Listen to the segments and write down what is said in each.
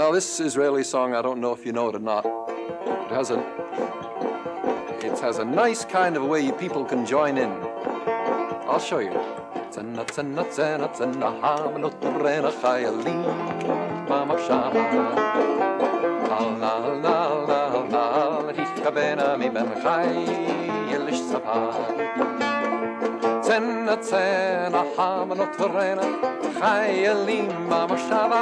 Now, this Israeli song, I don't know if you know it or not. It has a, it has a nice kind of way people can join in. I'll show you. צנע צנע צנע צנע המנוטרן החיילים במחשב. אל נא נא נא נא תתכוונה מבן חייל שצפה. צנע צנע המנוטרן חיילים במחשבה.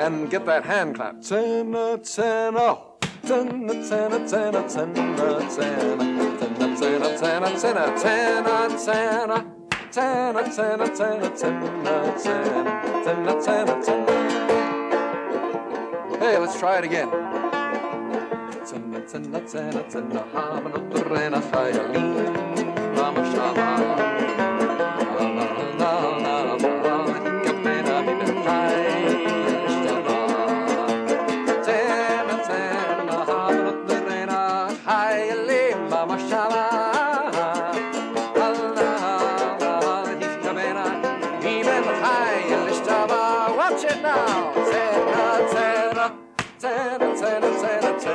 And get that hand clap. Tzena, tzena. Tzena, tzena, tzena, tzena, tzena. Santa, Santa, Santa, Santa, Santa, Santa, Santa, Santa, Santa, Santa, Santa, Santa. Hey, let's try it again. Santa, Santa, Santa, Santa, Hamana, Turena, Chayalin, Watch it Now, Santa, Santa, Santa, Santa, Santa.